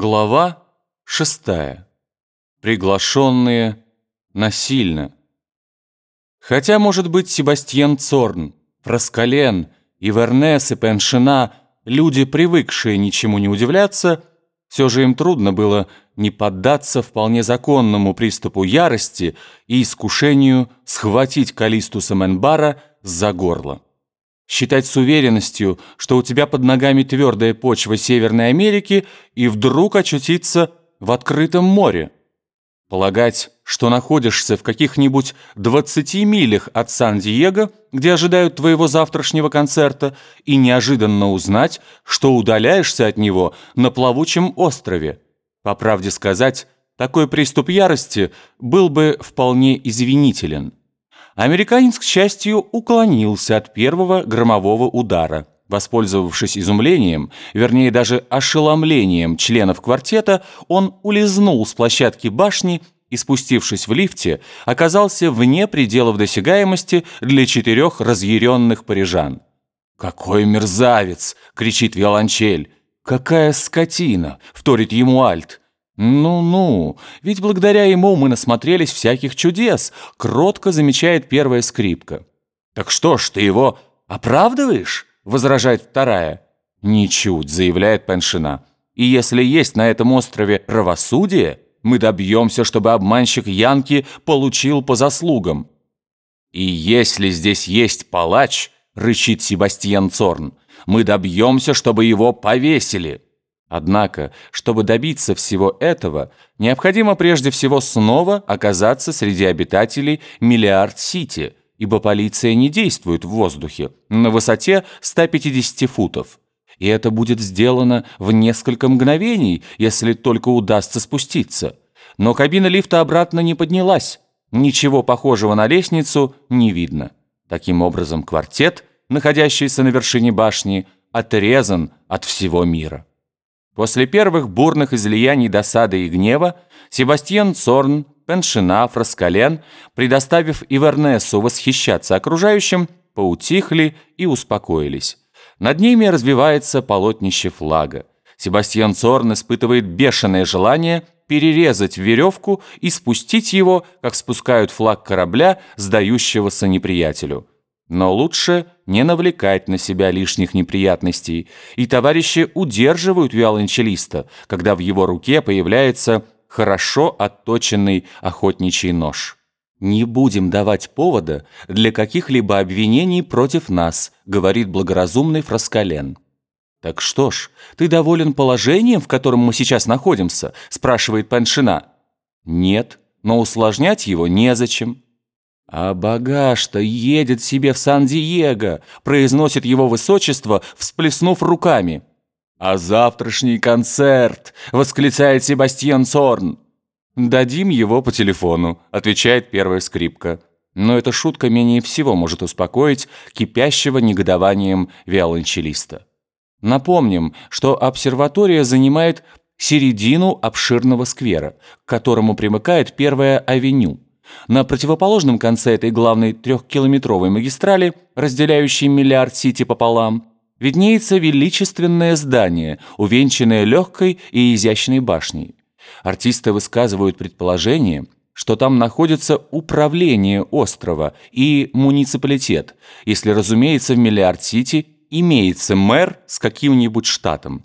Глава шестая. Приглашенные насильно. Хотя, может быть, Себастьян Цорн, Фраскален, Ивернес и Пеншина – люди, привыкшие ничему не удивляться, все же им трудно было не поддаться вполне законному приступу ярости и искушению схватить Калистуса Менбара за горло. Считать с уверенностью, что у тебя под ногами твердая почва Северной Америки и вдруг очутиться в открытом море. Полагать, что находишься в каких-нибудь 20 милях от Сан-Диего, где ожидают твоего завтрашнего концерта, и неожиданно узнать, что удаляешься от него на плавучем острове. По правде сказать, такой приступ ярости был бы вполне извинителен. Американец, к счастью, уклонился от первого громового удара. Воспользовавшись изумлением, вернее даже ошеломлением членов квартета, он улизнул с площадки башни и, спустившись в лифте, оказался вне пределов досягаемости для четырех разъяренных парижан. «Какой мерзавец!» — кричит виолончель. «Какая скотина!» — вторит ему альт. «Ну-ну, ведь благодаря ему мы насмотрелись всяких чудес», — кротко замечает первая скрипка. «Так что ж, ты его оправдываешь?» — возражает вторая. «Ничуть», — заявляет Пеншина. «И если есть на этом острове правосудие, мы добьемся, чтобы обманщик Янки получил по заслугам». «И если здесь есть палач», — рычит Себастьян Цорн, «мы добьемся, чтобы его повесили». Однако, чтобы добиться всего этого, необходимо прежде всего снова оказаться среди обитателей Миллиард-Сити, ибо полиция не действует в воздухе на высоте 150 футов. И это будет сделано в несколько мгновений, если только удастся спуститься. Но кабина лифта обратно не поднялась. Ничего похожего на лестницу не видно. Таким образом, квартет, находящийся на вершине башни, отрезан от всего мира. После первых бурных излияний досады и гнева Себастьян Цорн, Пеншина, Фраскален, предоставив Ивернесу восхищаться окружающим, поутихли и успокоились. Над ними развивается полотнище флага. Себастьян Цорн испытывает бешеное желание перерезать веревку и спустить его, как спускают флаг корабля, сдающегося неприятелю. Но лучше не навлекать на себя лишних неприятностей, и товарищи удерживают виолончелиста, когда в его руке появляется хорошо отточенный охотничий нож. «Не будем давать повода для каких-либо обвинений против нас», говорит благоразумный Фраскален. «Так что ж, ты доволен положением, в котором мы сейчас находимся?» спрашивает Паншина. «Нет, но усложнять его незачем». «А багаж-то едет себе в Сан-Диего», произносит его высочество, всплеснув руками. «А завтрашний концерт!» — восклицает Себастьян Сорн. «Дадим его по телефону», — отвечает первая скрипка. Но эта шутка менее всего может успокоить кипящего негодованием виолончелиста. Напомним, что обсерватория занимает середину обширного сквера, к которому примыкает первая авеню. На противоположном конце этой главной трехкилометровой магистрали, разделяющей Миллиард-Сити пополам, виднеется величественное здание, увенчанное легкой и изящной башней. Артисты высказывают предположение, что там находится управление острова и муниципалитет, если, разумеется, в Миллиард-Сити имеется мэр с каким-нибудь штатом.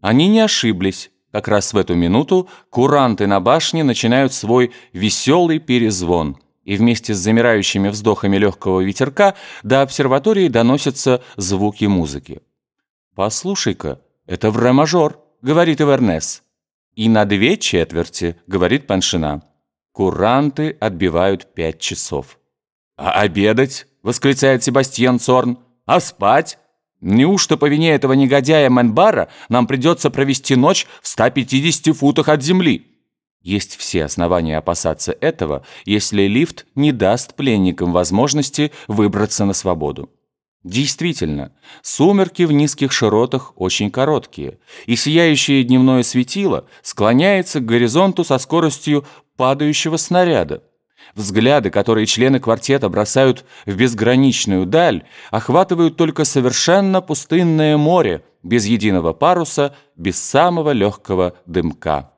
Они не ошиблись. Как раз в эту минуту куранты на башне начинают свой веселый перезвон, и вместе с замирающими вздохами легкого ветерка до обсерватории доносятся звуки музыки. «Послушай-ка, это в ре-мажор», — говорит Эвернес. «И на две четверти», — говорит Паншина. Куранты отбивают пять часов. «А обедать?» — восклицает Себастьян Цорн. «А спать?» Неужто по вине этого негодяя Менбара нам придется провести ночь в 150 футах от земли? Есть все основания опасаться этого, если лифт не даст пленникам возможности выбраться на свободу. Действительно, сумерки в низких широтах очень короткие, и сияющее дневное светило склоняется к горизонту со скоростью падающего снаряда. Взгляды, которые члены квартета бросают в безграничную даль, охватывают только совершенно пустынное море, без единого паруса, без самого легкого дымка.